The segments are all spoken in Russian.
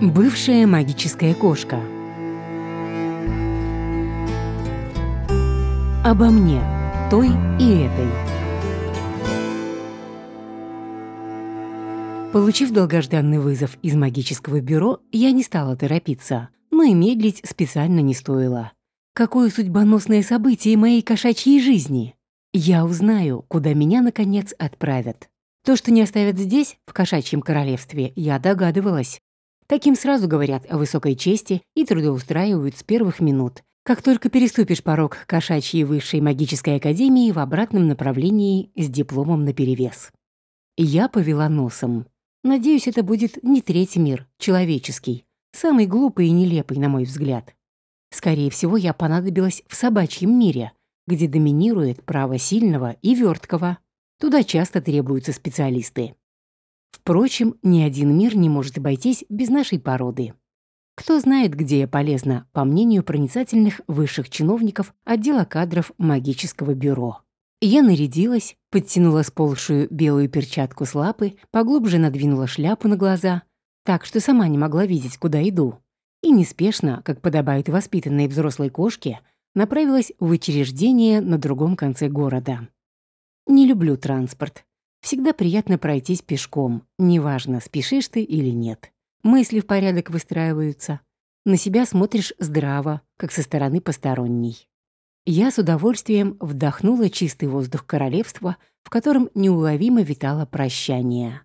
Бывшая магическая кошка. Обо мне, той и этой. Получив долгожданный вызов из магического бюро, я не стала торопиться, но и медлить специально не стоило. Какое судьбоносное событие моей кошачьей жизни! Я узнаю, куда меня, наконец, отправят. То, что не оставят здесь, в кошачьем королевстве, я догадывалась. Таким сразу говорят о высокой чести и трудоустраивают с первых минут. Как только переступишь порог кошачьей высшей магической академии в обратном направлении с дипломом наперевес. Я повела носом. Надеюсь, это будет не третий мир, человеческий. Самый глупый и нелепый, на мой взгляд. Скорее всего, я понадобилась в собачьем мире, где доминирует право сильного и верткого. Туда часто требуются специалисты. Впрочем, ни один мир не может обойтись без нашей породы. Кто знает, где я полезна, по мнению проницательных высших чиновников отдела кадров магического бюро. Я нарядилась, подтянула сползшую белую перчатку с лапы, поглубже надвинула шляпу на глаза, так что сама не могла видеть, куда иду. И неспешно, как подобает воспитанной взрослой кошке, направилась в учреждение на другом конце города. Не люблю транспорт, Всегда приятно пройтись пешком, неважно, спешишь ты или нет. Мысли в порядок выстраиваются. На себя смотришь здраво, как со стороны посторонней. Я с удовольствием вдохнула чистый воздух королевства, в котором неуловимо витало прощание.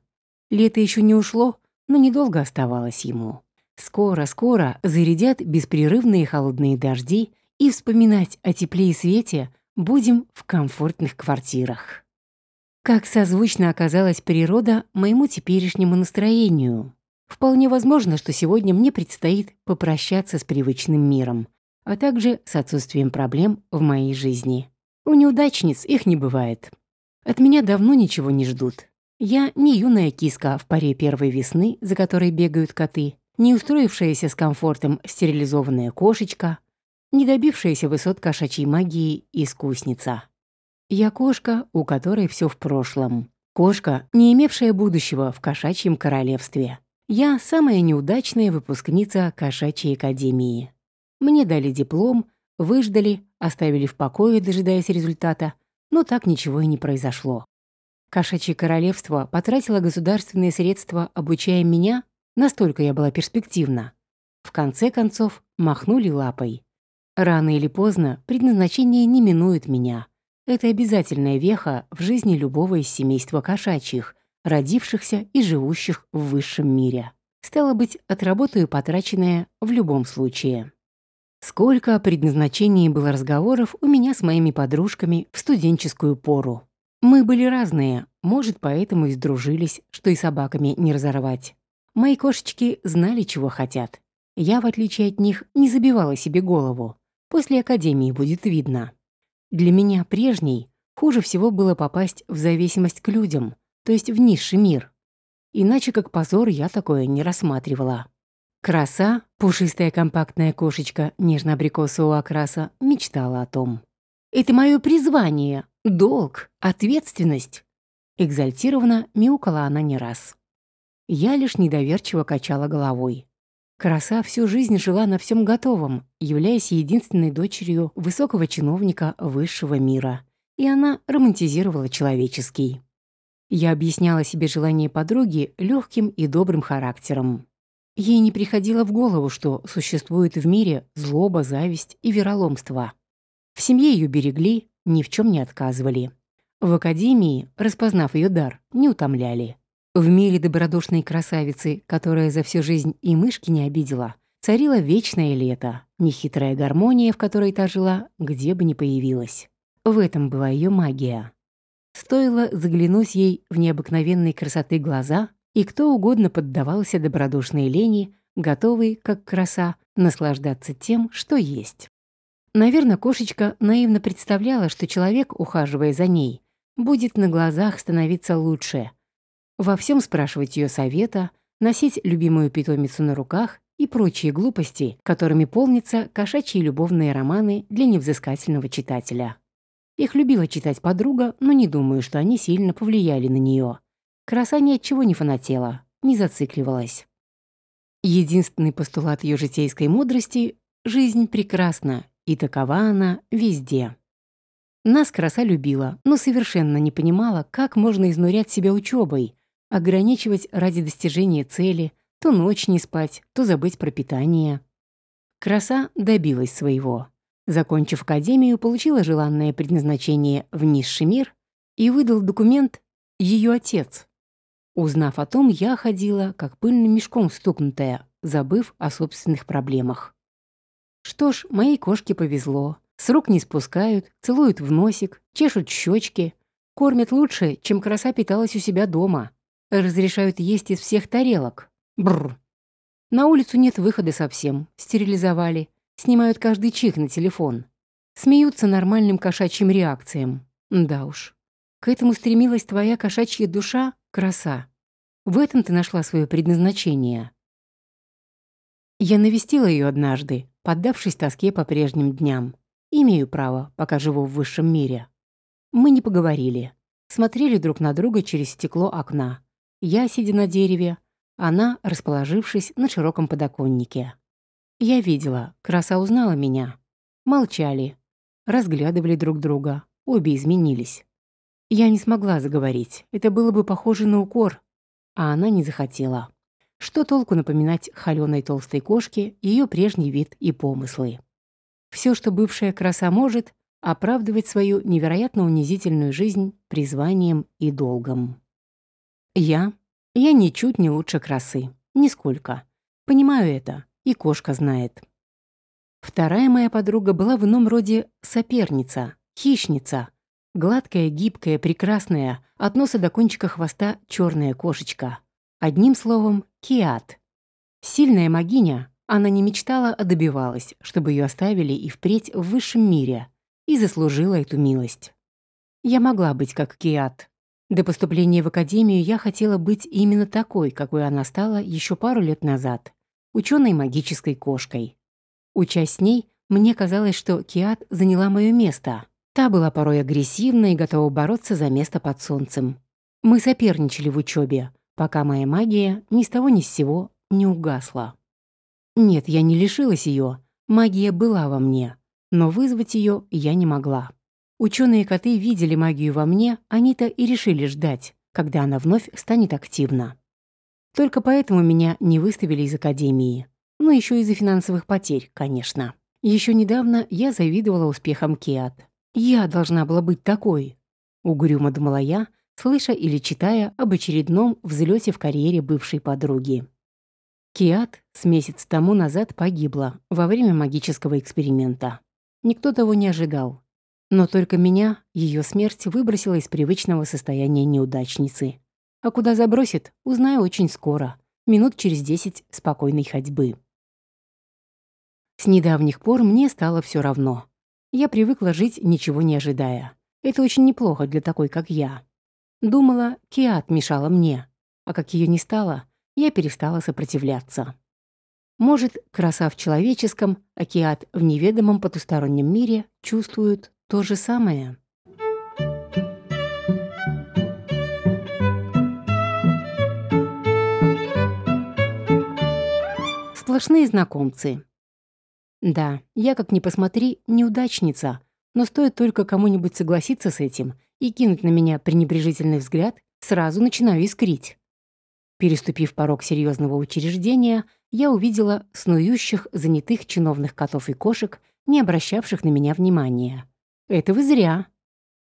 Лето еще не ушло, но недолго оставалось ему. Скоро-скоро зарядят беспрерывные холодные дожди, и вспоминать о тепле и свете будем в комфортных квартирах. Как созвучно оказалась природа моему теперешнему настроению. Вполне возможно, что сегодня мне предстоит попрощаться с привычным миром, а также с отсутствием проблем в моей жизни. У неудачниц их не бывает. От меня давно ничего не ждут. Я не юная киска в паре первой весны, за которой бегают коты, не устроившаяся с комфортом стерилизованная кошечка, не добившаяся высот кошачьей магии искусница. Я кошка, у которой все в прошлом. Кошка, не имевшая будущего в кошачьем королевстве. Я самая неудачная выпускница кошачьей академии. Мне дали диплом, выждали, оставили в покое, дожидаясь результата, но так ничего и не произошло. Кошачье королевство потратило государственные средства, обучая меня, настолько я была перспективна. В конце концов, махнули лапой. Рано или поздно предназначение не минует меня — это обязательная веха в жизни любого из семейства кошачьих, родившихся и живущих в высшем мире. Стало быть, отработаю потраченное в любом случае. Сколько о предназначении было разговоров у меня с моими подружками в студенческую пору. Мы были разные, может, поэтому и сдружились, что и собаками не разорвать. Мои кошечки знали, чего хотят. Я, в отличие от них, не забивала себе голову. После академии будет видно. Для меня прежней хуже всего было попасть в зависимость к людям, то есть в низший мир. Иначе как позор я такое не рассматривала. Краса, пушистая компактная кошечка нежно-абрикосового окраса, мечтала о том. «Это мое призвание, долг, ответственность!» Экзальтированно мяукала она не раз. Я лишь недоверчиво качала головой. Краса всю жизнь жила на всем готовом, являясь единственной дочерью высокого чиновника высшего мира. И она романтизировала человеческий. Я объясняла себе желание подруги легким и добрым характером. Ей не приходило в голову, что существует в мире злоба, зависть и вероломство. В семье ее берегли, ни в чем не отказывали. В академии, распознав ее дар, не утомляли. В мире добродушной красавицы, которая за всю жизнь и мышки не обидела, царило вечное лето, нехитрая гармония, в которой та жила, где бы ни появилась. В этом была ее магия. Стоило заглянуть ей в необыкновенной красоты глаза, и кто угодно поддавался добродушной лени, готовый, как краса, наслаждаться тем, что есть. Наверное, кошечка наивно представляла, что человек, ухаживая за ней, будет на глазах становиться лучше — во всем спрашивать ее совета, носить любимую питомицу на руках и прочие глупости, которыми полнятся кошачьи любовные романы для невзыскательного читателя. Их любила читать подруга, но не думаю, что они сильно повлияли на нее. Краса ни от чего не фанатела, не зацикливалась. Единственный постулат ее житейской мудрости — жизнь прекрасна, и такова она везде. Нас краса любила, но совершенно не понимала, как можно изнурять себя учебой, ограничивать ради достижения цели, то ночь не спать, то забыть про питание. Краса добилась своего. Закончив академию, получила желанное предназначение в низший мир и выдал документ ее отец. Узнав о том, я ходила, как пыльным мешком стукнутая, забыв о собственных проблемах. Что ж, моей кошке повезло. С рук не спускают, целуют в носик, чешут щечки, кормят лучше, чем краса питалась у себя дома. Разрешают есть из всех тарелок. Бррр. На улицу нет выхода совсем. Стерилизовали. Снимают каждый чих на телефон. Смеются нормальным кошачьим реакциям. Да уж. К этому стремилась твоя кошачья душа, краса. В этом ты нашла свое предназначение. Я навестила ее однажды, поддавшись тоске по прежним дням. Имею право, пока живу в высшем мире. Мы не поговорили. Смотрели друг на друга через стекло окна. Я, сидя на дереве, она, расположившись на широком подоконнике. Я видела, краса узнала меня. Молчали. Разглядывали друг друга. Обе изменились. Я не смогла заговорить. Это было бы похоже на укор. А она не захотела. Что толку напоминать холёной толстой кошке ее прежний вид и помыслы? Все, что бывшая краса может, оправдывать свою невероятно унизительную жизнь призванием и долгом. Я? Я ничуть не лучше красы. Нисколько. Понимаю это, и кошка знает. Вторая моя подруга была в ином роде соперница, хищница. Гладкая, гибкая, прекрасная, от носа до кончика хвоста черная кошечка. Одним словом, киат. Сильная магиня, она не мечтала, а добивалась, чтобы ее оставили и впредь в высшем мире, и заслужила эту милость. Я могла быть как Киат. До поступления в академию я хотела быть именно такой, какой она стала еще пару лет назад, ученой магической кошкой. Учась с ней, мне казалось, что Киат заняла мое место. Та была порой агрессивна и готова бороться за место под солнцем. Мы соперничали в учебе, пока моя магия ни с того ни с сего не угасла. Нет, я не лишилась ее. Магия была во мне, но вызвать ее я не могла. Ученые коты видели магию во мне, они-то и решили ждать, когда она вновь станет активна. Только поэтому меня не выставили из академии. Ну, еще из-за финансовых потерь, конечно. Еще недавно я завидовала успехам Кеат. Я должна была быть такой. Угрюмо думала я, слыша или читая об очередном взлете в карьере бывшей подруги. Киат с месяц тому назад погибла во время магического эксперимента. Никто того не ожидал. Но только меня ее смерть выбросила из привычного состояния неудачницы. А куда забросит, узнаю очень скоро, минут через десять спокойной ходьбы. С недавних пор мне стало все равно. Я привыкла жить, ничего не ожидая. Это очень неплохо для такой, как я. Думала, Киат мешала мне. А как ее не стало, я перестала сопротивляться. Может, краса в человеческом, океат в неведомом потустороннем мире чувствуют то же самое? Сплошные знакомцы. Да, я, как ни посмотри, неудачница, но стоит только кому-нибудь согласиться с этим и кинуть на меня пренебрежительный взгляд, сразу начинаю искрить. Переступив порог серьезного учреждения, я увидела снующих, занятых чиновных котов и кошек, не обращавших на меня внимания. Это вы зря.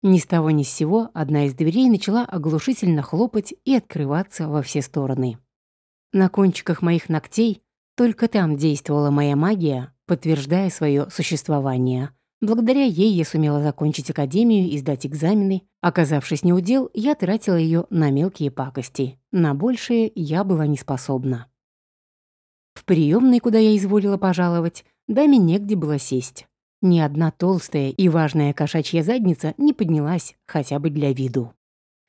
Ни с того ни с сего одна из дверей начала оглушительно хлопать и открываться во все стороны. На кончиках моих ногтей только там действовала моя магия, подтверждая свое существование — Благодаря ей я сумела закончить академию и сдать экзамены. Оказавшись неудел, я тратила ее на мелкие пакости. На большее я была не способна. В приемной, куда я изволила пожаловать, даме негде было сесть. Ни одна толстая и важная кошачья задница не поднялась, хотя бы для виду.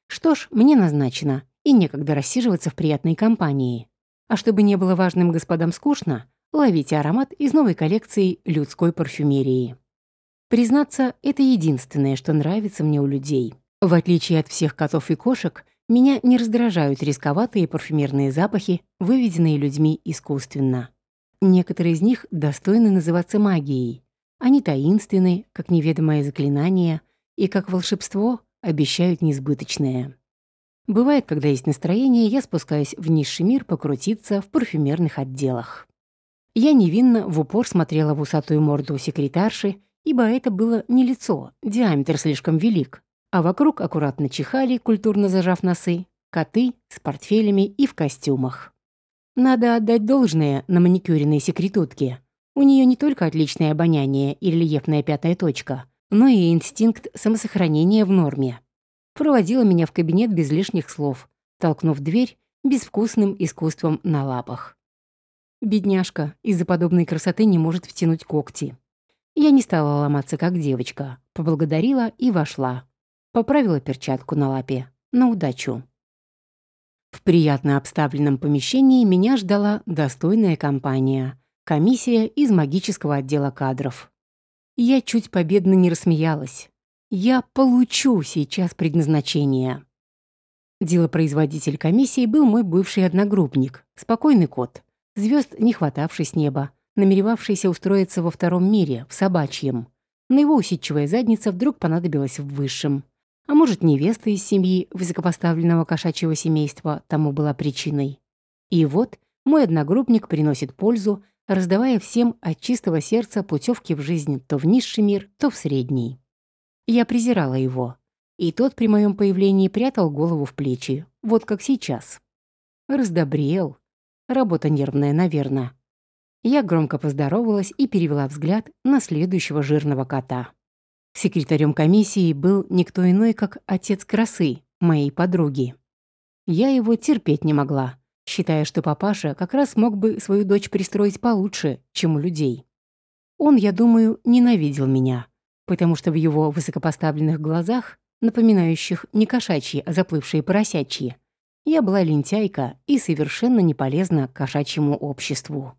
Что ж, мне назначено, и некогда рассиживаться в приятной компании. А чтобы не было важным господам скучно, ловите аромат из новой коллекции людской парфюмерии. Признаться, это единственное, что нравится мне у людей. В отличие от всех котов и кошек, Меня не раздражают рисковатые парфюмерные запахи, выведенные людьми искусственно. Некоторые из них достойны называться магией. Они таинственны, как неведомое заклинание, и как волшебство обещают несбыточное. Бывает, когда есть настроение, я спускаюсь в низший мир покрутиться в парфюмерных отделах. Я невинно в упор смотрела в усатую морду секретарши, ибо это было не лицо, диаметр слишком велик, а вокруг аккуратно чихали, культурно зажав носы, коты с портфелями и в костюмах. Надо отдать должное на маникюренной секретутке. У нее не только отличное обоняние и рельефная пятая точка, но и инстинкт самосохранения в норме. Проводила меня в кабинет без лишних слов, толкнув дверь безвкусным искусством на лапах. Бедняжка из-за подобной красоты не может втянуть когти. Я не стала ломаться, как девочка, поблагодарила и вошла. Поправила перчатку на лапе. На удачу. В приятно обставленном помещении меня ждала достойная компания. Комиссия из магического отдела кадров. Я чуть победно не рассмеялась. Я получу сейчас предназначение. Делопроизводитель комиссии был мой бывший одногруппник, спокойный кот, звезд не хватавший с неба, намеревавшийся устроиться во втором мире, в собачьем. Но его усидчивая задница вдруг понадобилась в высшем. А может, невеста из семьи высокопоставленного кошачьего семейства тому была причиной. И вот мой одногруппник приносит пользу, раздавая всем от чистого сердца путевки в жизнь то в низший мир, то в средний. Я презирала его. И тот при моем появлении прятал голову в плечи, вот как сейчас. Раздобрел. Работа нервная, наверное. Я громко поздоровалась и перевела взгляд на следующего жирного кота. Секретарем комиссии был никто иной, как отец красы, моей подруги. Я его терпеть не могла, считая, что папаша как раз мог бы свою дочь пристроить получше, чем у людей. Он, я думаю, ненавидел меня, потому что в его высокопоставленных глазах, напоминающих не кошачьи, а заплывшие поросячьи, я была лентяйка и совершенно не полезна кошачьему обществу.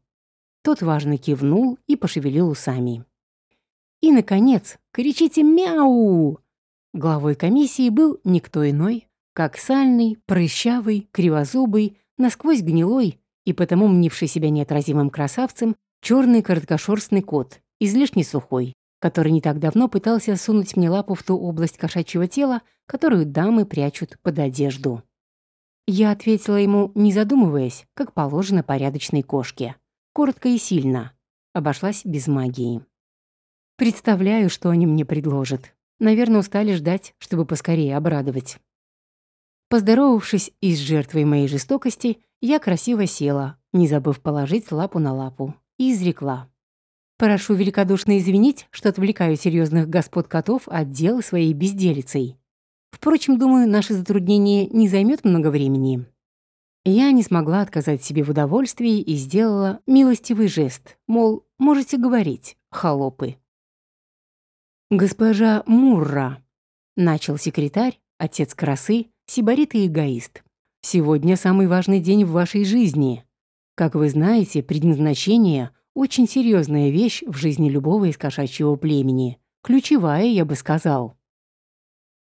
Тот важно кивнул и пошевелил усами. И, наконец, кричите «Мяу!». Главой комиссии был никто иной, как сальный, прыщавый, кривозубый, насквозь гнилой и потому мнивший себя неотразимым красавцем черный короткошерстный кот, излишне сухой, который не так давно пытался сунуть мне лапу в ту область кошачьего тела, которую дамы прячут под одежду. Я ответила ему, не задумываясь, как положено порядочной кошке. Коротко и сильно. Обошлась без магии. Представляю, что они мне предложат. Наверное, устали ждать, чтобы поскорее обрадовать. Поздоровавшись и с жертвой моей жестокости, я красиво села, не забыв положить лапу на лапу, и изрекла. Прошу великодушно извинить, что отвлекаю серьезных господ котов от дела своей безделицей. Впрочем, думаю, наше затруднение не займет много времени. Я не смогла отказать себе в удовольствии и сделала милостивый жест, мол, можете говорить, холопы. «Госпожа Мурра», — начал секретарь, отец красы, сибарит и эгоист. «Сегодня самый важный день в вашей жизни. Как вы знаете, предназначение — очень серьезная вещь в жизни любого из кошачьего племени. Ключевая, я бы сказал».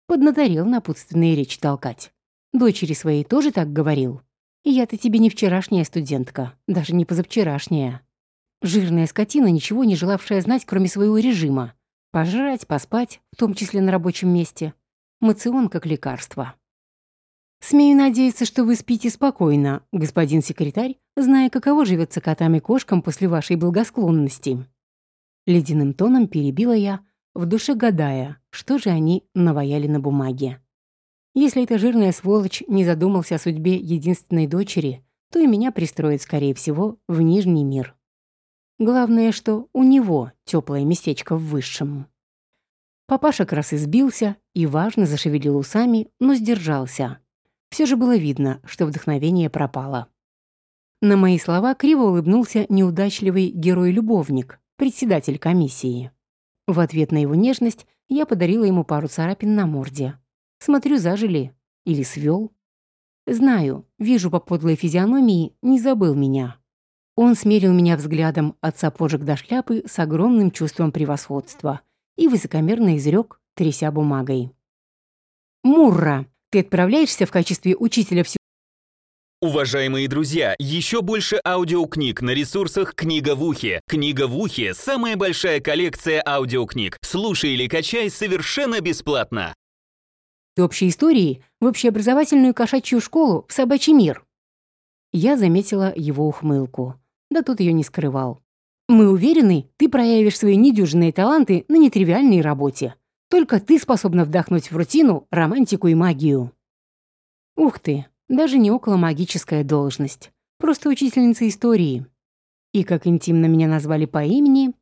Поднаторел напутственные речи толкать. Дочери своей тоже так говорил. Я-то тебе не вчерашняя студентка, даже не позавчерашняя. Жирная скотина, ничего не желавшая знать, кроме своего режима. Пожрать, поспать, в том числе на рабочем месте. Мацион как лекарство. Смею надеяться, что вы спите спокойно, господин секретарь, зная, каково живется котам и кошкам после вашей благосклонности. Ледяным тоном перебила я, в душе гадая, что же они наваяли на бумаге. Если эта жирная сволочь не задумался о судьбе единственной дочери, то и меня пристроит, скорее всего, в Нижний мир. Главное, что у него теплое местечко в высшем. Папаша раз избился и важно зашевелил усами, но сдержался. Все же было видно, что вдохновение пропало. На мои слова криво улыбнулся неудачливый герой-любовник, председатель комиссии. В ответ на его нежность я подарила ему пару царапин на морде. Смотрю, зажили. Или свел. Знаю, вижу по подлой физиономии, не забыл меня. Он смерил меня взглядом от сапожек до шляпы с огромным чувством превосходства и высокомерно изрек, тряся бумагой. «Мурра, Ты отправляешься в качестве учителя всю... Уважаемые друзья, еще больше аудиокниг на ресурсах «Книга в ухе». «Книга в ухе» — самая большая коллекция аудиокниг. Слушай или качай совершенно бесплатно. общей истории в общеобразовательную кошачью школу в собачий мир. Я заметила его ухмылку. Да тут ее не скрывал. Мы уверены, ты проявишь свои недюжинные таланты на нетривиальной работе. Только ты способна вдохнуть в рутину романтику и магию. Ух ты, даже не около магическая должность. Просто учительница истории. И как интимно меня назвали по имени.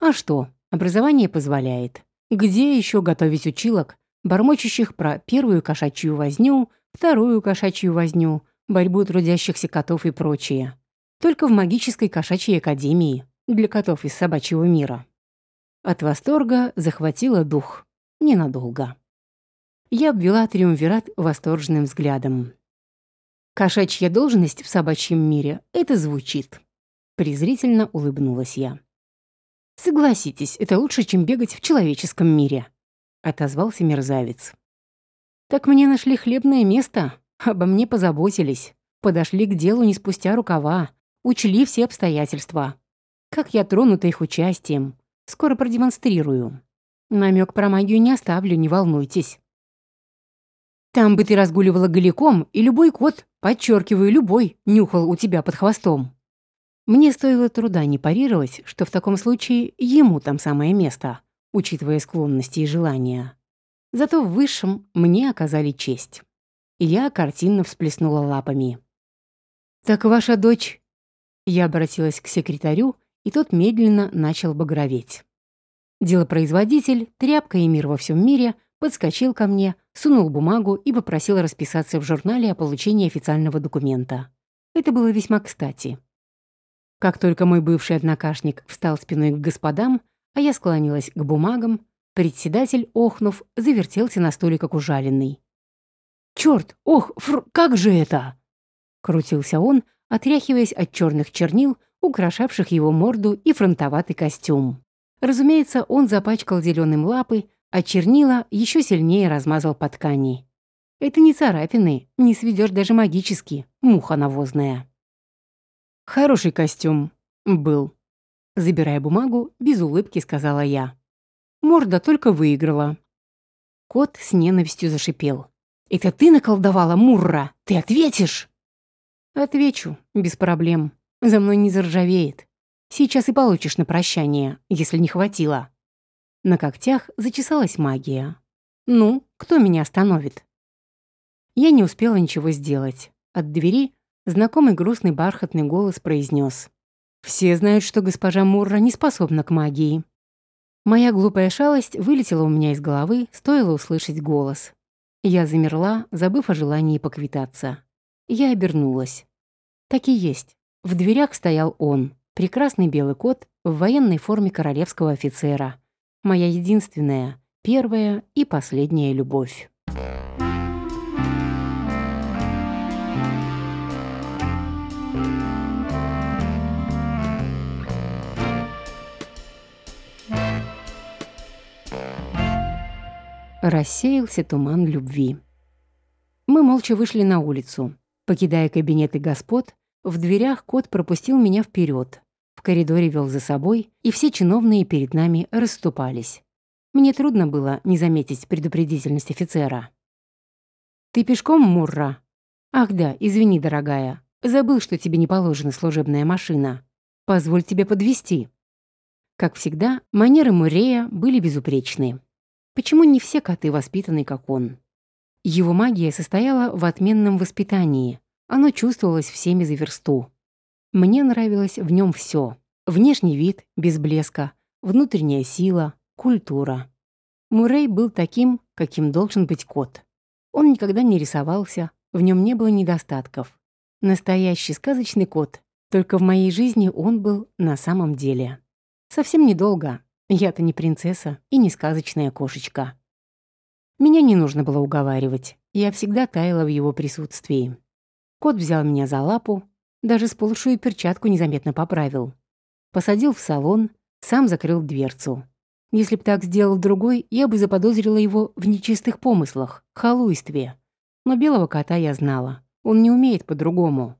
А что, образование позволяет. Где еще готовить училок, бормочущих про первую кошачью возню, вторую кошачью возню, борьбу трудящихся котов и прочее. Только в магической кошачьей академии для котов из собачьего мира. От восторга захватило дух. Ненадолго. Я обвела триумвират восторженным взглядом. «Кошачья должность в собачьем мире — это звучит». Презрительно улыбнулась я. «Согласитесь, это лучше, чем бегать в человеческом мире», — отозвался мерзавец. «Так мне нашли хлебное место, обо мне позаботились, подошли к делу не спустя рукава, учли все обстоятельства. Как я тронута их участием, Скоро продемонстрирую. Намек про магию не оставлю, не волнуйтесь. Там бы ты разгуливала голиком, и любой кот, подчеркиваю, любой, нюхал у тебя под хвостом. Мне стоило труда не парировать, что в таком случае ему там самое место, учитывая склонности и желания. Зато в высшем мне оказали честь. Я картинно всплеснула лапами. «Так ваша дочь...» Я обратилась к секретарю и тот медленно начал багроветь. Делопроизводитель, тряпка и мир во всем мире, подскочил ко мне, сунул бумагу и попросил расписаться в журнале о получении официального документа. Это было весьма кстати. Как только мой бывший однокашник встал спиной к господам, а я склонилась к бумагам, председатель, охнув, завертелся на стуле как ужаленный. «Чёрт! Ох, фр, как же это?» Крутился он, отряхиваясь от черных чернил, украшавших его морду и фронтоватый костюм. Разумеется, он запачкал зеленым лапы, а чернила еще сильнее размазал по ткани. Это не царапины, не сведешь даже магически, муха навозная. Хороший костюм. Был. Забирая бумагу, без улыбки сказала я. Морда только выиграла. Кот с ненавистью зашипел. «Это ты наколдовала, Мурра? Ты ответишь?» «Отвечу, без проблем. За мной не заржавеет. Сейчас и получишь на прощание, если не хватило. На когтях зачесалась магия. Ну, кто меня остановит? Я не успела ничего сделать. От двери знакомый грустный бархатный голос произнес: «Все знают, что госпожа Мурра не способна к магии». Моя глупая шалость вылетела у меня из головы, стоило услышать голос. Я замерла, забыв о желании поквитаться. Я обернулась. Так и есть. В дверях стоял он, прекрасный белый кот в военной форме королевского офицера. Моя единственная, первая и последняя любовь. Рассеялся туман любви. Мы молча вышли на улицу. Покидая кабинеты господ, в дверях кот пропустил меня вперед. В коридоре вел за собой, и все чиновные перед нами расступались. Мне трудно было не заметить предупредительность офицера. «Ты пешком, Мурра?» «Ах да, извини, дорогая. Забыл, что тебе не положена служебная машина. Позволь тебе подвести. Как всегда, манеры Мурея были безупречны. Почему не все коты воспитаны, как он? Его магия состояла в отменном воспитании, оно чувствовалось всеми за версту. Мне нравилось в нем все: Внешний вид, без блеска, внутренняя сила, культура. Мурей был таким, каким должен быть кот. Он никогда не рисовался, в нем не было недостатков. Настоящий сказочный кот, только в моей жизни он был на самом деле. Совсем недолго. Я-то не принцесса и не сказочная кошечка. Меня не нужно было уговаривать. Я всегда таяла в его присутствии. Кот взял меня за лапу, даже сползшую перчатку незаметно поправил. Посадил в салон, сам закрыл дверцу. Если б так сделал другой, я бы заподозрила его в нечистых помыслах, халуйстве. Но белого кота я знала. Он не умеет по-другому.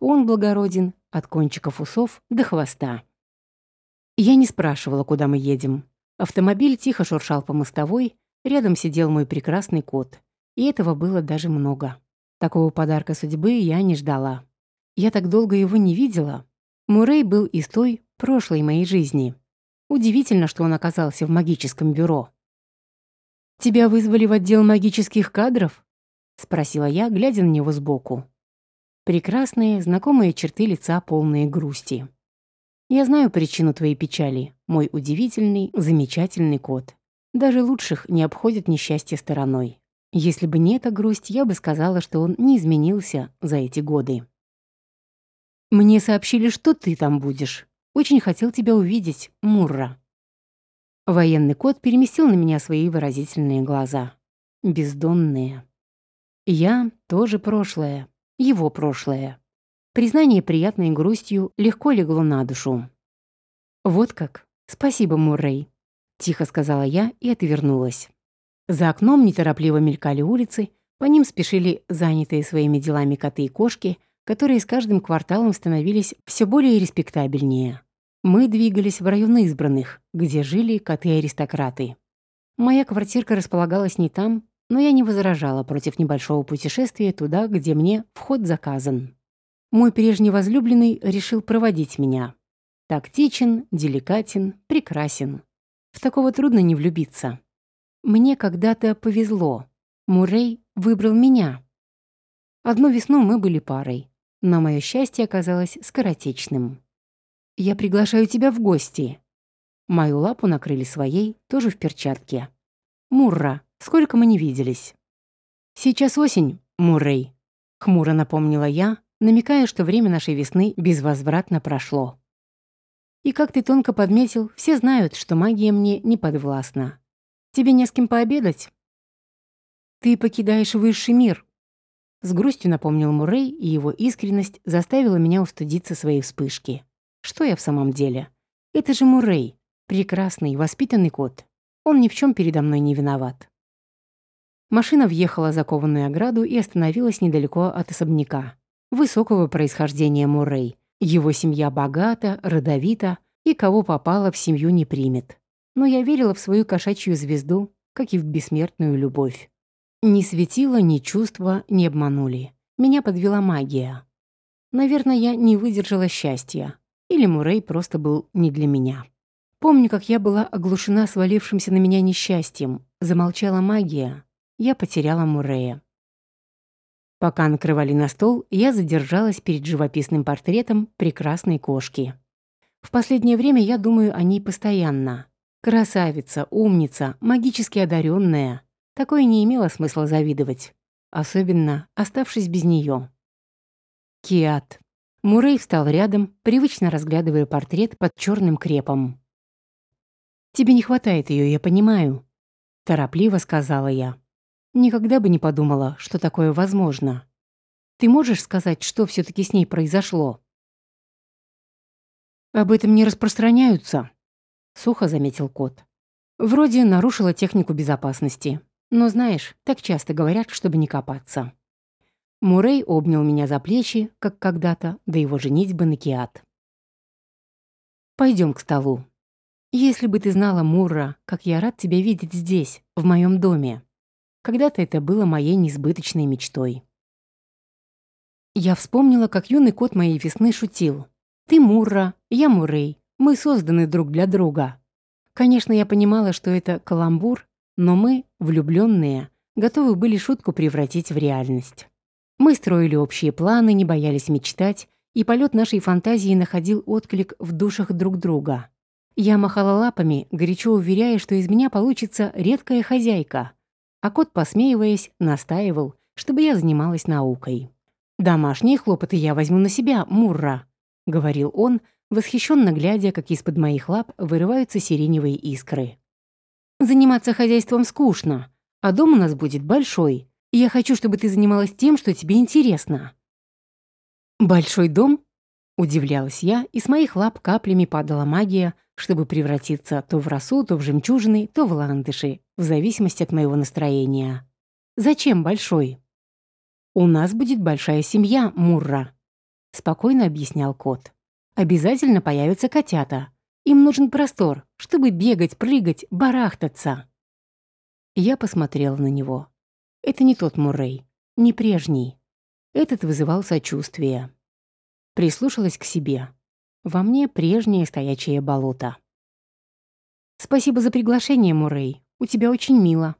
Он благороден от кончиков усов до хвоста. Я не спрашивала, куда мы едем. Автомобиль тихо шуршал по мостовой, рядом сидел мой прекрасный кот. И этого было даже много. Такого подарка судьбы я не ждала. Я так долго его не видела. Мурей был из той прошлой моей жизни. Удивительно, что он оказался в магическом бюро. «Тебя вызвали в отдел магических кадров?» — спросила я, глядя на него сбоку. Прекрасные, знакомые черты лица, полные грусти. Я знаю причину твоей печали, мой удивительный, замечательный кот. Даже лучших не обходит несчастье стороной. Если бы не эта грусть, я бы сказала, что он не изменился за эти годы. «Мне сообщили, что ты там будешь. Очень хотел тебя увидеть, Мурра». Военный кот переместил на меня свои выразительные глаза. Бездонные. Я тоже прошлое. Его прошлое. Признание приятной грустью легко легло на душу. «Вот как. Спасибо, Муррей», — тихо сказала я и отвернулась. За окном неторопливо мелькали улицы, по ним спешили занятые своими делами коты и кошки, которые с каждым кварталом становились все более респектабельнее. Мы двигались в район избранных, где жили коты-аристократы. Моя квартирка располагалась не там, но я не возражала против небольшого путешествия туда, где мне вход заказан. Мой прежний возлюбленный решил проводить меня. Тактичен, деликатен, прекрасен. В такого трудно не влюбиться. Мне когда-то повезло. Мурей выбрал меня. Одну весну мы были парой, но мое счастье оказалось скоротечным. «Я приглашаю тебя в гости». Мою лапу накрыли своей, тоже в перчатке. «Мурра, сколько мы не виделись?» «Сейчас осень, Муррей», — хмуро напомнила я, намекая, что время нашей весны безвозвратно прошло. И как ты тонко подметил, все знают, что магия мне не подвластна. Тебе не с кем пообедать? Ты покидаешь высший мир. С грустью напомнил Мурей, и его искренность заставила меня устыдиться своей вспышки. Что я в самом деле? Это же Мурей, прекрасный, воспитанный кот. Он ни в чем передо мной не виноват. Машина въехала за кованую ограду и остановилась недалеко от особняка высокого происхождения Муррей. Его семья богата, родовита и кого попало в семью не примет. Но я верила в свою кошачью звезду, как и в бессмертную любовь. Ни светило, ни чувства не обманули. Меня подвела магия. Наверное, я не выдержала счастья. Или Мурей просто был не для меня. Помню, как я была оглушена свалившимся на меня несчастьем. Замолчала магия. Я потеряла Мурея. Пока накрывали на стол, я задержалась перед живописным портретом прекрасной кошки. В последнее время я думаю о ней постоянно. Красавица, умница, магически одаренная. Такое не имело смысла завидовать. Особенно оставшись без нее. Киат. Мурей встал рядом, привычно разглядывая портрет под черным крепом. «Тебе не хватает ее, я понимаю», — торопливо сказала я. Никогда бы не подумала, что такое возможно. Ты можешь сказать, что все таки с ней произошло? Об этом не распространяются, сухо заметил кот. Вроде нарушила технику безопасности. Но знаешь, так часто говорят, чтобы не копаться. Мурей обнял меня за плечи, как когда-то, до его женитьбы на Киат. Пойдем к столу. Если бы ты знала, Мурра, как я рад тебя видеть здесь, в моем доме. Когда-то это было моей несбыточной мечтой. Я вспомнила, как юный кот моей весны шутил. «Ты Мурра, я Мурей, мы созданы друг для друга». Конечно, я понимала, что это каламбур, но мы, влюбленные, готовы были шутку превратить в реальность. Мы строили общие планы, не боялись мечтать, и полет нашей фантазии находил отклик в душах друг друга. Я махала лапами, горячо уверяя, что из меня получится редкая хозяйка, а кот, посмеиваясь, настаивал, чтобы я занималась наукой. «Домашние хлопоты я возьму на себя, Мурра», — говорил он, восхищенно глядя, как из-под моих лап вырываются сиреневые искры. «Заниматься хозяйством скучно, а дом у нас будет большой, и я хочу, чтобы ты занималась тем, что тебе интересно». «Большой дом?» — удивлялась я, и с моих лап каплями падала магия, чтобы превратиться то в росу, то в жемчужины, то в ландыши, в зависимости от моего настроения. «Зачем большой?» «У нас будет большая семья, Мурра», — спокойно объяснял кот. «Обязательно появятся котята. Им нужен простор, чтобы бегать, прыгать, барахтаться». Я посмотрела на него. Это не тот Муррей, не прежний. Этот вызывал сочувствие. Прислушалась к себе. Во мне прежнее стоячее болото. «Спасибо за приглашение, Муррей. У тебя очень мило».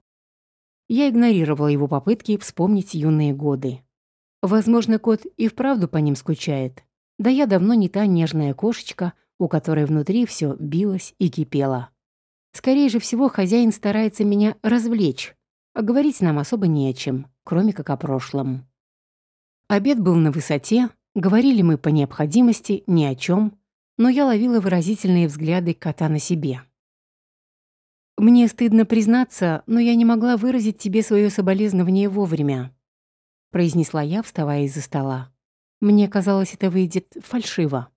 Я игнорировала его попытки вспомнить юные годы. Возможно, кот и вправду по ним скучает. Да я давно не та нежная кошечка, у которой внутри все билось и кипело. Скорее же всего, хозяин старается меня развлечь, а говорить нам особо не о чем, кроме как о прошлом. Обед был на высоте, говорили мы по необходимости ни о чем, но я ловила выразительные взгляды кота на себе. «Мне стыдно признаться, но я не могла выразить тебе свое соболезнование вовремя», произнесла я, вставая из-за стола. «Мне казалось, это выйдет фальшиво».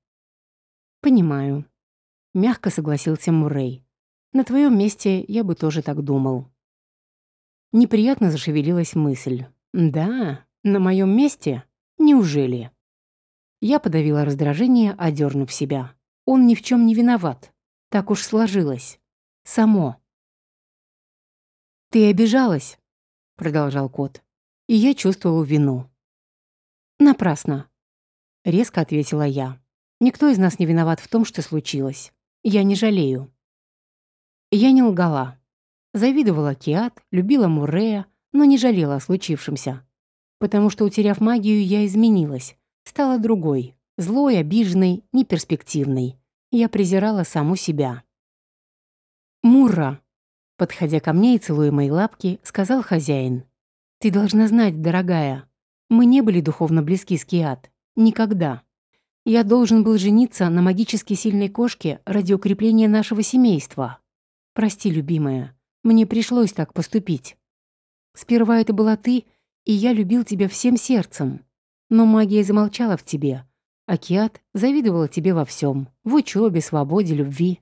«Понимаю», — мягко согласился Муррей. На твоем месте я бы тоже так думал. Неприятно зашевелилась мысль. Да, на моем месте? Неужели? Я подавила раздражение, одернув себя. Он ни в чем не виноват. Так уж сложилось. Само. «Ты обижалась», — продолжал кот. И я чувствовал вину. «Напрасно», — резко ответила я. «Никто из нас не виноват в том, что случилось. Я не жалею. Я не лгала. Завидовала Киат, любила Мурея, но не жалела о случившемся. Потому что, утеряв магию, я изменилась, стала другой, злой, обиженной, неперспективной. Я презирала саму себя. «Мурра!» Подходя ко мне и целуя мои лапки, сказал хозяин. «Ты должна знать, дорогая, мы не были духовно близки с Киат. Никогда. Я должен был жениться на магически сильной кошке ради укрепления нашего семейства. Прости, любимая, мне пришлось так поступить. Сперва это была ты, и я любил тебя всем сердцем. Но магия замолчала в тебе. Акиат завидовала тебе во всем, в учебе, свободе, любви.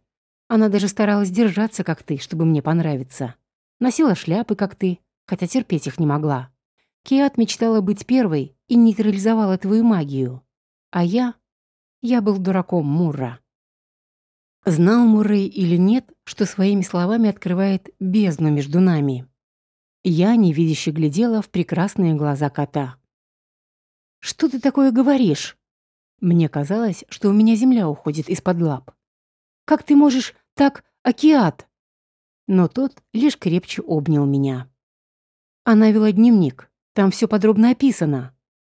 Она даже старалась держаться, как ты, чтобы мне понравиться. Носила шляпы, как ты, хотя терпеть их не могла. Киат мечтала быть первой и нейтрализовала твою магию. А я... Я был дураком Мурра. Знал Муррей или нет, что своими словами открывает бездну между нами. Я невидяще глядела в прекрасные глаза кота. «Что ты такое говоришь?» Мне казалось, что у меня земля уходит из-под лап. «Как ты можешь так, океат?» Но тот лишь крепче обнял меня. Она вела дневник, там все подробно описано.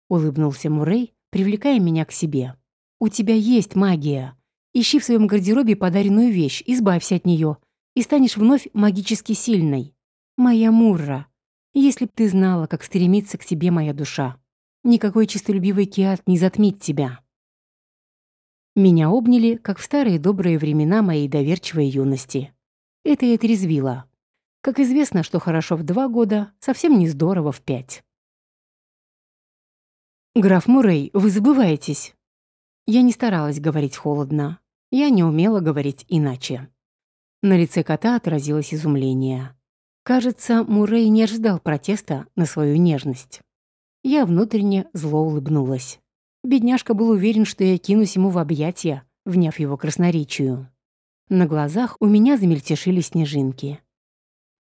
Улыбнулся Мурей, привлекая меня к себе. «У тебя есть магия. Ищи в своем гардеробе подаренную вещь, избавься от нее, и станешь вновь магически сильной. Моя Мурра, если б ты знала, как стремится к тебе моя душа. Никакой чистолюбивый киат не затмит тебя. Меня обняли, как в старые добрые времена моей доверчивой юности. Это и отрезвило. Как известно, что хорошо в два года, совсем не здорово в пять. «Граф Муррей, вы забываетесь». Я не старалась говорить холодно. Я не умела говорить иначе. На лице кота отразилось изумление. Кажется, Мурей не ожидал протеста на свою нежность. Я внутренне зло улыбнулась. Бедняжка был уверен, что я кинусь ему в объятия, вняв его красноречию. На глазах у меня замельтешили снежинки.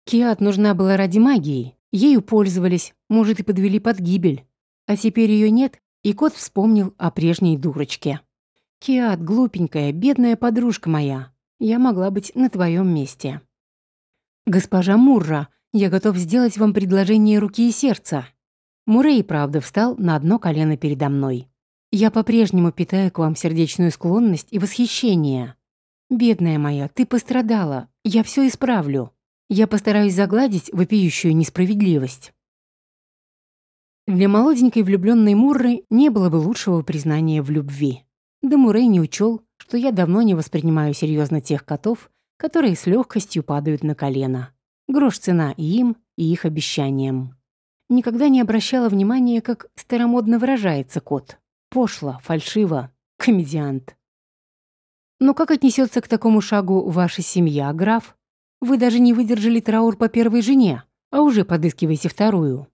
Киат нужна была ради магии. Ею пользовались, может, и подвели под гибель. А теперь ее нет, и кот вспомнил о прежней дурочке. «Киат, глупенькая, бедная подружка моя, я могла быть на твоем месте». «Госпожа Мурра, я готов сделать вам предложение руки и сердца». Муррей, правда, встал на одно колено передо мной. «Я по-прежнему питаю к вам сердечную склонность и восхищение. Бедная моя, ты пострадала, я все исправлю. Я постараюсь загладить вопиющую несправедливость». Для молоденькой влюбленной Мурры не было бы лучшего признания в любви. Да Мурей не учел, что я давно не воспринимаю серьезно тех котов, которые с легкостью падают на колено. Грош цена и им, и их обещаниям. Никогда не обращала внимания, как старомодно выражается кот. Пошло, фальшиво, комедиант. Но как отнесется к такому шагу ваша семья, граф? Вы даже не выдержали траур по первой жене, а уже подыскиваете вторую.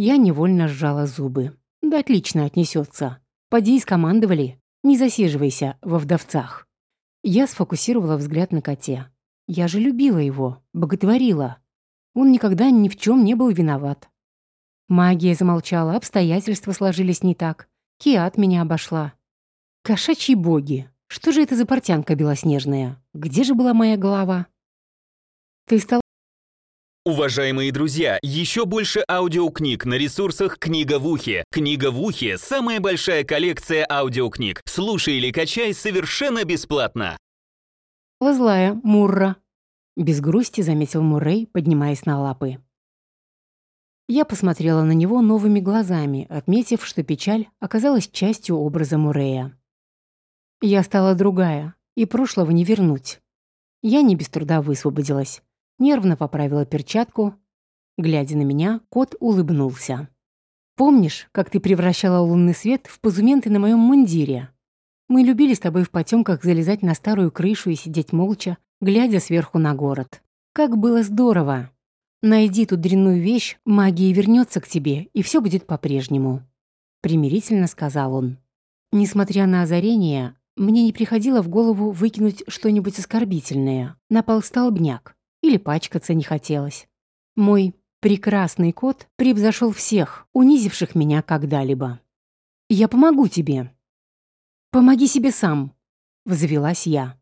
Я невольно сжала зубы. Да отлично отнесется. Поди скомандовали. Не засиживайся во вдовцах. Я сфокусировала взгляд на коте. Я же любила его, боготворила. Он никогда ни в чем не был виноват. Магия замолчала, обстоятельства сложились не так. Киат меня обошла. Кошачьи боги. Что же это за портянка белоснежная? Где же была моя голова? Ты стал... Уважаемые друзья, еще больше аудиокниг на ресурсах «Книга в ухе». «Книга в ухе» — самая большая коллекция аудиокниг. Слушай или качай совершенно бесплатно. злая, Мурра. Без грусти заметил Муррей, поднимаясь на лапы. Я посмотрела на него новыми глазами, отметив, что печаль оказалась частью образа Мурея. Я стала другая, и прошлого не вернуть. Я не без труда высвободилась. Нервно поправила перчатку. Глядя на меня, кот улыбнулся. «Помнишь, как ты превращала лунный свет в позументы на моем мундире? Мы любили с тобой в потемках залезать на старую крышу и сидеть молча, глядя сверху на город. Как было здорово! Найди ту дрянную вещь, магия вернется к тебе, и все будет по-прежнему», — примирительно сказал он. Несмотря на озарение, мне не приходило в голову выкинуть что-нибудь оскорбительное. Напал столбняк. Или пачкаться не хотелось. Мой прекрасный кот превзошел всех, унизивших меня когда-либо. «Я помогу тебе». «Помоги себе сам», — взвелась я.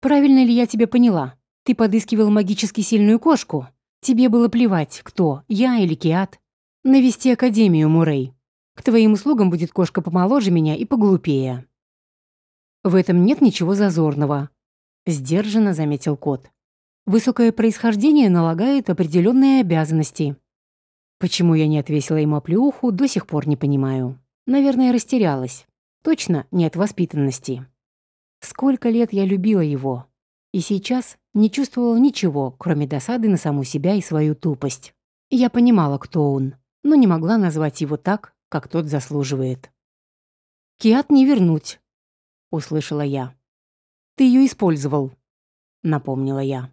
«Правильно ли я тебя поняла? Ты подыскивал магически сильную кошку? Тебе было плевать, кто, я или Киат. Навести Академию, Мурей. К твоим услугам будет кошка помоложе меня и поглупее». «В этом нет ничего зазорного», — сдержанно заметил кот. «Высокое происхождение налагает определенные обязанности». Почему я не отвесила ему оплеуху, до сих пор не понимаю. Наверное, растерялась. Точно не от воспитанности. Сколько лет я любила его. И сейчас не чувствовала ничего, кроме досады на саму себя и свою тупость. Я понимала, кто он, но не могла назвать его так, как тот заслуживает. «Киат не вернуть», услышала я. «Ты ее использовал», — напомнила я.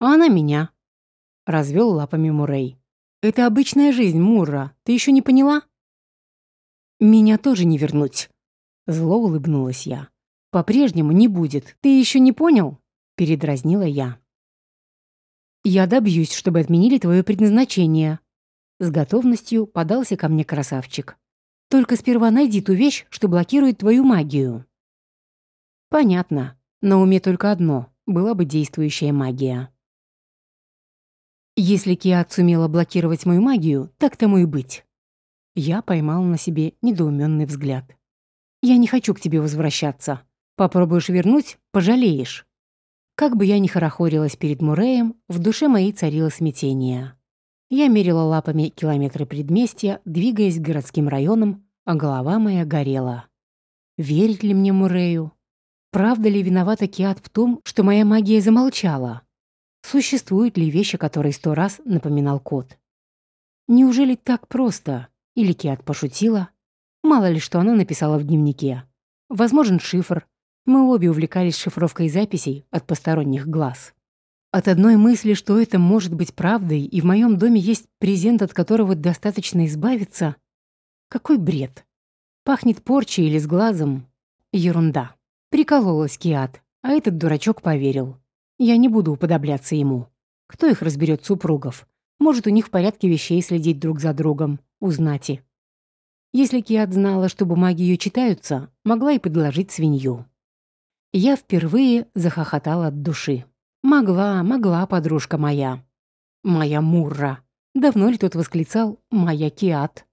«А она меня», — развел лапами Мурей. «Это обычная жизнь, Мурра, ты еще не поняла?» «Меня тоже не вернуть», — зло улыбнулась я. «По-прежнему не будет, ты еще не понял?» — передразнила я. «Я добьюсь, чтобы отменили твое предназначение», — с готовностью подался ко мне красавчик. «Только сперва найди ту вещь, что блокирует твою магию». Понятно. На уме только одно — была бы действующая магия. Если Киат сумела блокировать мою магию, так тому и быть. Я поймал на себе недоуменный взгляд. Я не хочу к тебе возвращаться. Попробуешь вернуть — пожалеешь. Как бы я ни хорохорилась перед Муреем, в душе моей царило смятение. Я мерила лапами километры предместья, двигаясь к городским районам, а голова моя горела. Верить ли мне Мурею? Правда ли виновата Киат в том, что моя магия замолчала? Существуют ли вещи, которые сто раз напоминал кот? Неужели так просто? Или Киат пошутила? Мало ли, что она написала в дневнике. Возможен шифр. Мы обе увлекались шифровкой записей от посторонних глаз. От одной мысли, что это может быть правдой, и в моем доме есть презент, от которого достаточно избавиться. Какой бред. Пахнет порчей или с глазом. Ерунда. Прикололась Киат, а этот дурачок поверил. Я не буду уподобляться ему. Кто их разберет супругов? Может, у них в порядке вещей следить друг за другом, узнать и. Если Киат знала, что бумаги ее читаются, могла и предложить свинью. Я впервые захохотала от души. Могла, могла, подружка моя. Моя Мурра. Давно ли тот восклицал «Моя Киат»?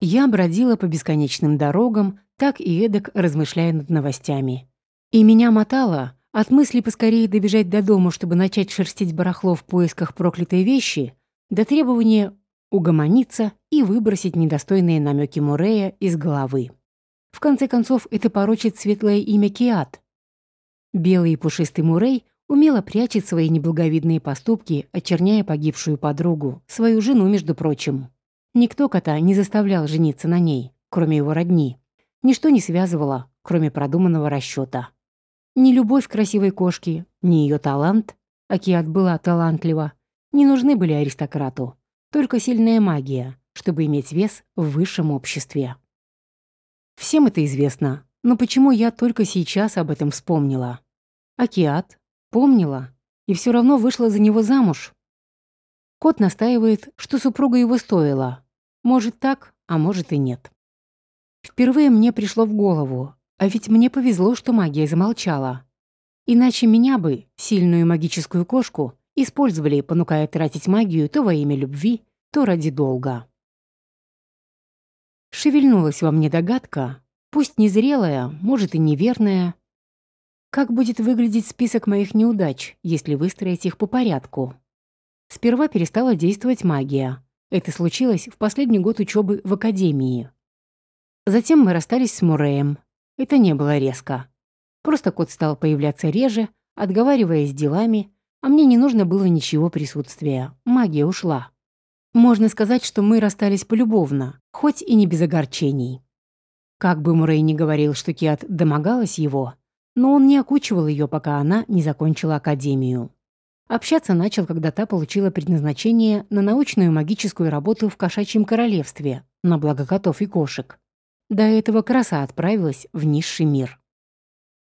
Я бродила по бесконечным дорогам, так и эдак размышляя над новостями. И меня мотало от мысли поскорее добежать до дома, чтобы начать шерстить барахло в поисках проклятой вещи, до требования угомониться и выбросить недостойные намеки Мурея из головы. В конце концов, это порочит светлое имя Киат. Белый и пушистый Мурей умело прячет свои неблаговидные поступки, очерняя погибшую подругу, свою жену, между прочим. Никто кота не заставлял жениться на ней, кроме его родни. Ничто не связывало, кроме продуманного расчета. Ни любовь красивой кошки, ни ее талант, Акиат была талантлива, не нужны были аристократу. только сильная магия, чтобы иметь вес в высшем обществе. Всем это известно, но почему я только сейчас об этом вспомнила? Акиат помнила и все равно вышла за него замуж. Кот настаивает, что супруга его стоила. Может так, а может и нет. Впервые мне пришло в голову, а ведь мне повезло, что магия замолчала. Иначе меня бы, сильную магическую кошку, использовали, понукая тратить магию то во имя любви, то ради долга. Шевельнулась во мне догадка, пусть незрелая, может и неверная. Как будет выглядеть список моих неудач, если выстроить их по порядку? Сперва перестала действовать магия. Это случилось в последний год учебы в академии. Затем мы расстались с Муреем. Это не было резко. Просто кот стал появляться реже, отговариваясь делами, а мне не нужно было ничего присутствия. Магия ушла. Можно сказать, что мы расстались полюбовно, хоть и не без огорчений. Как бы Мурей не говорил, что Киат домогалась его, но он не окучивал ее, пока она не закончила академию. Общаться начал, когда та получила предназначение на научную магическую работу в кошачьем королевстве, на благо котов и кошек. До этого краса отправилась в низший мир.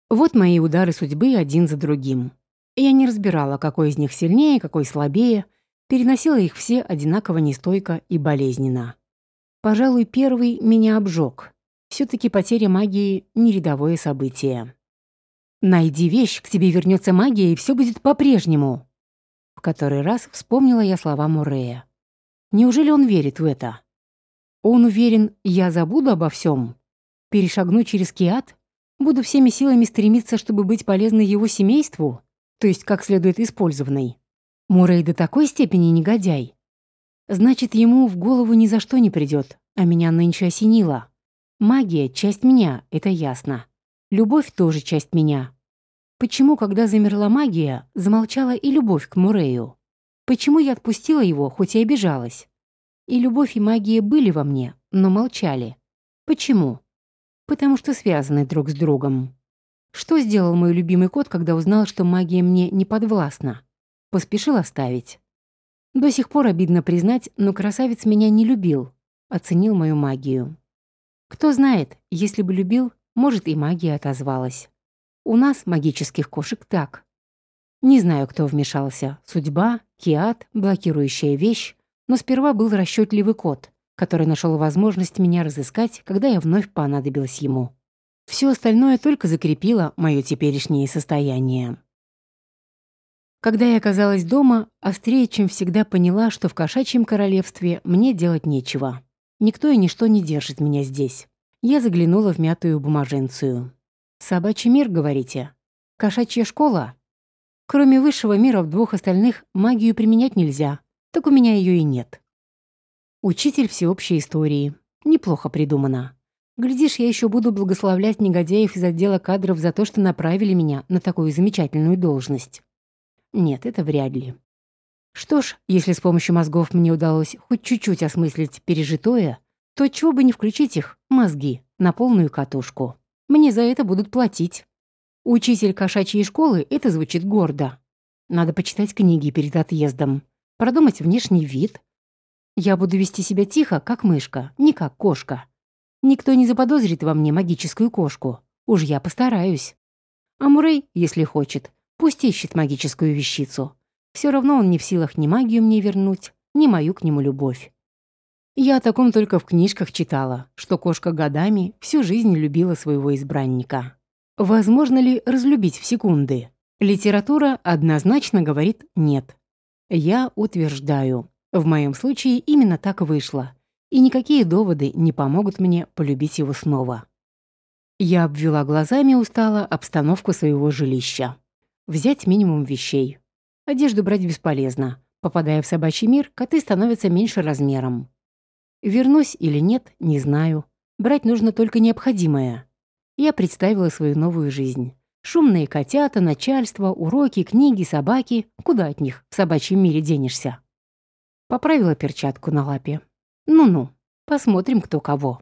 Вот мои удары судьбы один за другим. Я не разбирала, какой из них сильнее, какой слабее, переносила их все одинаково нестойко и болезненно. Пожалуй, первый меня обжег. все таки потеря магии — не рядовое событие. «Найди вещь, к тебе вернется магия, и все будет по-прежнему», в который раз вспомнила я слова Мурея. Неужели он верит в это? Он уверен, я забуду обо всем, перешагну через Киат, буду всеми силами стремиться, чтобы быть полезной его семейству, то есть как следует использованной. Мурей до такой степени негодяй. Значит, ему в голову ни за что не придет, а меня нынче осенило. Магия — часть меня, это ясно. Любовь тоже часть меня. Почему, когда замерла магия, замолчала и любовь к Мурею? Почему я отпустила его, хоть и обижалась? И любовь, и магия были во мне, но молчали. Почему? Потому что связаны друг с другом. Что сделал мой любимый кот, когда узнал, что магия мне не подвластна? Поспешил оставить. До сих пор обидно признать, но красавец меня не любил, оценил мою магию. Кто знает, если бы любил, может, и магия отозвалась. У нас, магических кошек, так. Не знаю, кто вмешался. Судьба, киат, блокирующая вещь. Но сперва был расчетливый кот, который нашел возможность меня разыскать, когда я вновь понадобилась ему. Все остальное только закрепило мое теперешнее состояние. Когда я оказалась дома, острее, чем всегда поняла, что в кошачьем королевстве мне делать нечего. Никто и ничто не держит меня здесь. Я заглянула в мятую бумаженцию. «Собачий мир, говорите? Кошачья школа?» Кроме высшего мира в двух остальных магию применять нельзя, так у меня ее и нет. Учитель всеобщей истории. Неплохо придумано. Глядишь, я еще буду благословлять негодяев из отдела кадров за то, что направили меня на такую замечательную должность. Нет, это вряд ли. Что ж, если с помощью мозгов мне удалось хоть чуть-чуть осмыслить пережитое, то чего бы не включить их, мозги, на полную катушку. Мне за это будут платить. Учитель кошачьей школы — это звучит гордо. Надо почитать книги перед отъездом, продумать внешний вид. Я буду вести себя тихо, как мышка, не как кошка. Никто не заподозрит во мне магическую кошку. Уж я постараюсь. А Мурей, если хочет, пусть ищет магическую вещицу. Все равно он не в силах ни магию мне вернуть, ни мою к нему любовь. Я о таком только в книжках читала, что кошка годами всю жизнь любила своего избранника. Возможно ли разлюбить в секунды? Литература однозначно говорит «нет». Я утверждаю, в моем случае именно так вышло, и никакие доводы не помогут мне полюбить его снова. Я обвела глазами устало обстановку своего жилища. Взять минимум вещей. Одежду брать бесполезно. Попадая в собачий мир, коты становятся меньше размером. Вернусь или нет, не знаю. Брать нужно только необходимое. Я представила свою новую жизнь. Шумные котята, начальство, уроки, книги, собаки. Куда от них в собачьем мире денешься? Поправила перчатку на лапе. Ну-ну, посмотрим, кто кого.